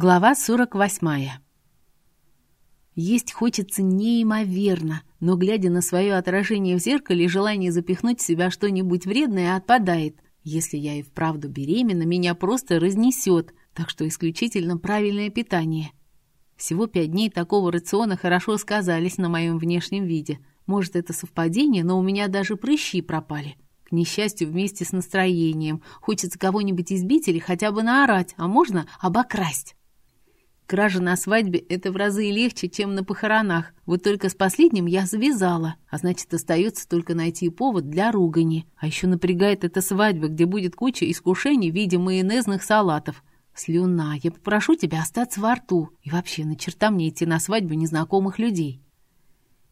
Глава 48. Есть хочется неимоверно, но, глядя на свое отражение в зеркале, желание запихнуть в себя что-нибудь вредное отпадает. Если я и вправду беременна, меня просто разнесет, так что исключительно правильное питание. Всего пять дней такого рациона хорошо сказались на моем внешнем виде. Может, это совпадение, но у меня даже прыщи пропали. К несчастью, вместе с настроением. Хочется кого-нибудь избить или хотя бы наорать, а можно обокрасть. Кража на свадьбе — это в разы легче, чем на похоронах. Вот только с последним я завязала, а значит, остается только найти повод для ругани. А еще напрягает эта свадьба, где будет куча искушений в виде майонезных салатов. Слюна, я попрошу тебя остаться во рту. И вообще, на черта мне идти на свадьбу незнакомых людей.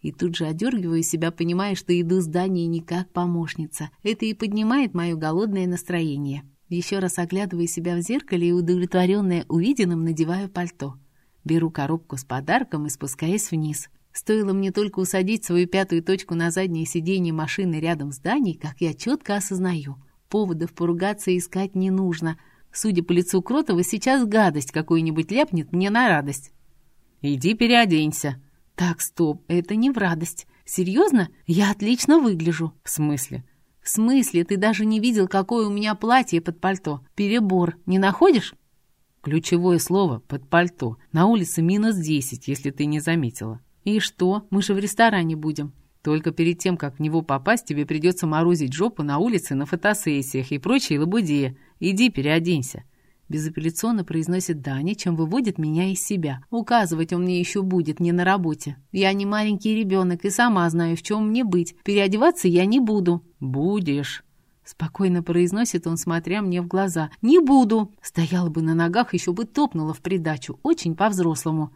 И тут же одергиваю себя, понимая, что иду с Данией не как помощница. Это и поднимает мое голодное настроение. Еще раз оглядываю себя в зеркале и, удовлетворенная увиденным, надеваю пальто. Беру коробку с подарком и спускаюсь вниз. Стоило мне только усадить свою пятую точку на заднее сиденье машины рядом с Даней, как я четко осознаю. Поводов поругаться искать не нужно. Судя по лицу Кротова, сейчас гадость какую-нибудь ляпнет мне на радость. «Иди переоденься». «Так, стоп, это не в радость. Серьезно? Я отлично выгляжу». «В смысле?» «В смысле? Ты даже не видел, какое у меня платье под пальто? Перебор. Не находишь?» Ключевое слово «под пальто». На улице минус десять, если ты не заметила. «И что? Мы же в ресторане будем». Только перед тем, как в него попасть, тебе придется морозить жопу на улице, на фотосессиях и прочей лабудее. Иди переоденься. Безапелляционно произносит Даня, чем выводит меня из себя. Указывать он мне еще будет, не на работе. Я не маленький ребенок и сама знаю, в чем мне быть. Переодеваться я не буду. Будешь. Спокойно произносит он, смотря мне в глаза. «Не буду!» Стояла бы на ногах, еще бы топнула в придачу. Очень по-взрослому.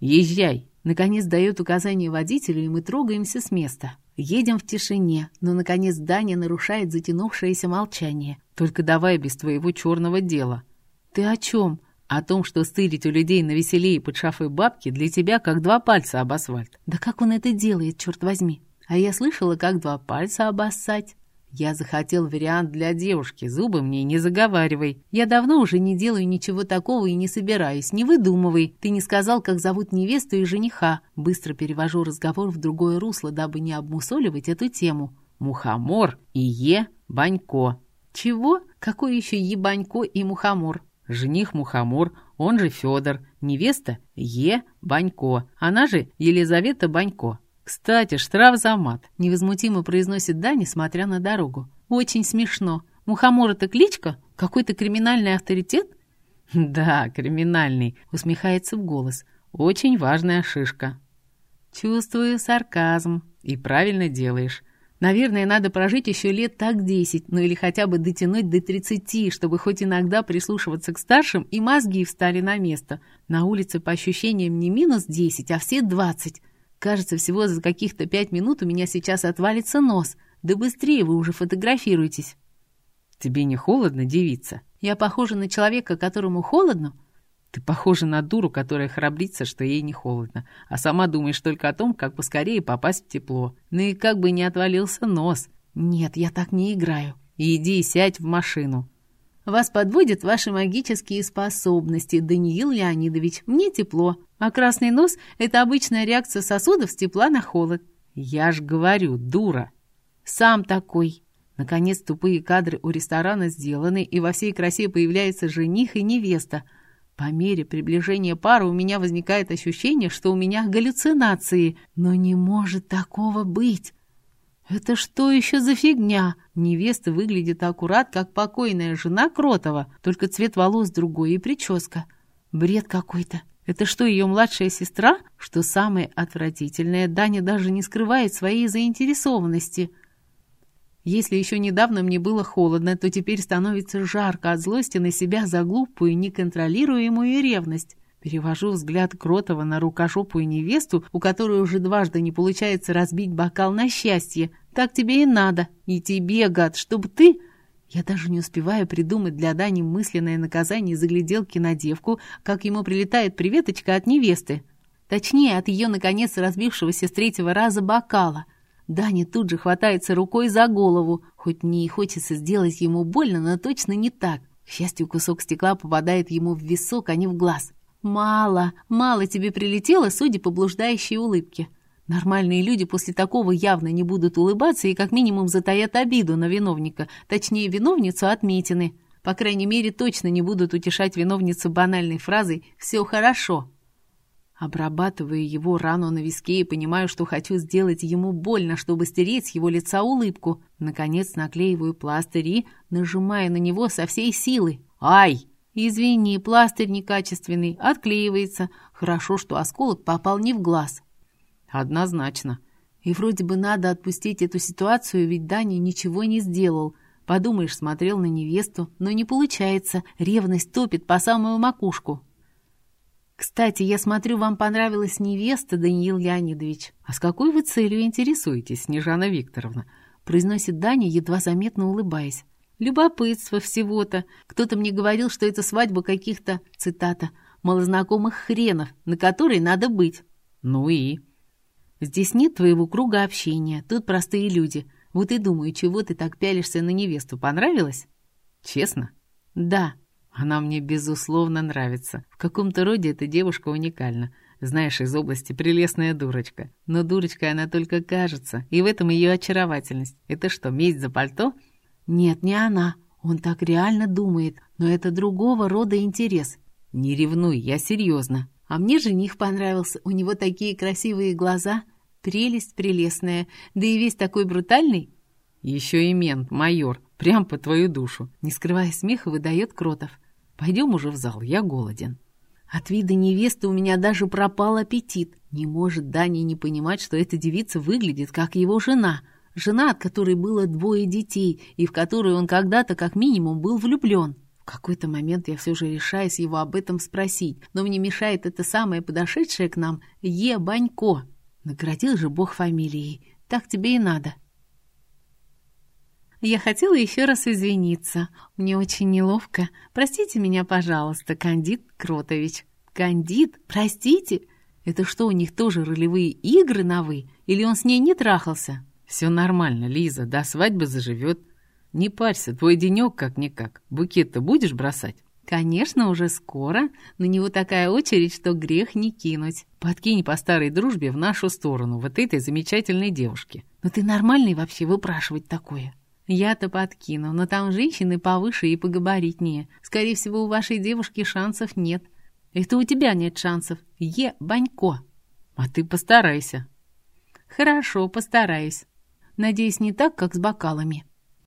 «Езжай!» Наконец дает указание водителю, и мы трогаемся с места. Едем в тишине, но, наконец, Даня нарушает затянувшееся молчание. «Только давай без твоего черного дела». «Ты о чем?» «О том, что стырить у людей на веселее под шафой бабки для тебя как два пальца об асфальт». «Да как он это делает, черт возьми?» А я слышала, как два пальца обоссать. Я захотел вариант для девушки, зубы мне не заговаривай. Я давно уже не делаю ничего такого и не собираюсь, не выдумывай. Ты не сказал, как зовут невесту и жениха. Быстро перевожу разговор в другое русло, дабы не обмусоливать эту тему. Мухомор и Е. Банько. Чего? Какой еще Ебанько и Мухомор? Жених Мухомор, он же Федор. Невеста Е. Банько. Она же Елизавета Банько. «Кстати, штраф за мат», — невозмутимо произносит Дани, смотря на дорогу. «Очень смешно. Мухомор — это кличка? Какой-то криминальный авторитет?» «Да, криминальный», — усмехается в голос. «Очень важная шишка». «Чувствую сарказм». «И правильно делаешь». Наверное, надо прожить еще лет так десять, ну или хотя бы дотянуть до тридцати, чтобы хоть иногда прислушиваться к старшим, и мозги встали на место. На улице, по ощущениям, не минус десять, а все двадцать. Кажется, всего за каких-то пять минут у меня сейчас отвалится нос. Да быстрее вы уже фотографируетесь. Тебе не холодно, девица? Я похожа на человека, которому холодно? Ты похожа на дуру, которая храбрится, что ей не холодно, а сама думаешь только о том, как поскорее попасть в тепло. Ну и как бы не отвалился нос. Нет, я так не играю. Иди сядь в машину. Вас подводят ваши магические способности, Даниил Леонидович. Мне тепло. А красный нос – это обычная реакция сосудов с тепла на холод. Я ж говорю, дура. Сам такой. Наконец тупые кадры у ресторана сделаны, и во всей красе появляется жених и невеста. По мере приближения пары у меня возникает ощущение, что у меня галлюцинации. Но не может такого быть. «Это что еще за фигня?» Невеста выглядит аккурат, как покойная жена Кротова, только цвет волос другой и прическа. Бред какой-то. Это что, ее младшая сестра? Что самое отвратительное, Даня даже не скрывает своей заинтересованности. Если еще недавно мне было холодно, то теперь становится жарко от злости на себя за глупую, неконтролируемую ревность. Перевожу взгляд Кротова на рукожопую невесту, у которой уже дважды не получается разбить бокал на счастье. Так тебе и надо. И тебе, гад, чтобы ты... Я даже не успеваю придумать для Дани мысленное наказание за гляделки на девку, как ему прилетает приветочка от невесты. Точнее, от ее, наконец, разбившегося с третьего раза бокала. Даня тут же хватается рукой за голову. Хоть мне и хочется сделать ему больно, но точно не так. К счастью, кусок стекла попадает ему в висок, а не в глаз. «Мало, мало тебе прилетело, судя по блуждающей улыбке. Нормальные люди после такого явно не будут улыбаться и как минимум затаят обиду на виновника, точнее, виновницу отметины. По крайней мере, точно не будут утешать виновницу банальной фразой «все хорошо». Обрабатываю его рану на виске и понимаю, что хочу сделать ему больно, чтобы стереть с его лица улыбку. Наконец наклеиваю пластырь и нажимаю на него со всей силы. «Ай!» «Извини, пластырь некачественный, отклеивается. Хорошо, что осколок попал не в глаз». «Однозначно». И вроде бы надо отпустить эту ситуацию, ведь Даня ничего не сделал. Подумаешь, смотрел на невесту, но не получается. Ревность топит по самую макушку. «Кстати, я смотрю, вам понравилась невеста, Даниил Леонидович. А с какой вы целью интересуетесь, Снежана Викторовна?» произносит Даня, едва заметно улыбаясь. «Любопытство всего-то. Кто-то мне говорил, что это свадьба каких-то, цитата, малознакомых хренов, на которой надо быть». «Ну и?» «Здесь нет твоего круга общения, тут простые люди. Вот и думаю, чего ты так пялишься на невесту, понравилось?» «Честно?» «Да». Она мне, безусловно, нравится. В каком-то роде эта девушка уникальна. Знаешь, из области прелестная дурочка. Но дурочкой она только кажется, и в этом ее очаровательность. Это что, месть за пальто? Нет, не она. Он так реально думает, но это другого рода интерес. Не ревнуй, я серьезно. А мне жених понравился. У него такие красивые глаза. Прелесть прелестная. Да и весь такой брутальный. Еще и мент, майор. Прям по твою душу. Не скрывая смеха, выдает Кротов. Пойдем уже в зал, я голоден». От вида невесты у меня даже пропал аппетит. Не может Даня не понимать, что эта девица выглядит как его жена. Жена, от которой было двое детей, и в которую он когда-то как минимум был влюблен. Какой-то момент я все же решаюсь его об этом спросить, но мне мешает это самое подошедшее к нам Е. Банько. Наградил же бог фамилией. Так тебе и надо. Я хотела еще раз извиниться. Мне очень неловко. Простите меня, пожалуйста, Кандид Кротович. Кандид? Простите? Это что, у них тоже ролевые игры на «вы»? Или он с ней не трахался? Все нормально, Лиза, до свадьбы заживет. Не парься, твой денек как-никак. Букет-то будешь бросать? Конечно, уже скоро. На него такая очередь, что грех не кинуть. Подкинь по старой дружбе в нашу сторону, вот этой замечательной девушке. Но ты нормальный вообще выпрашивать такое? Я-то подкину, но там женщины повыше и погабаритнее. Скорее всего, у вашей девушки шансов нет. Это у тебя нет шансов. Е, Банько. А ты постарайся. Хорошо, постараюсь. Надеюсь, не так, как с бокалами.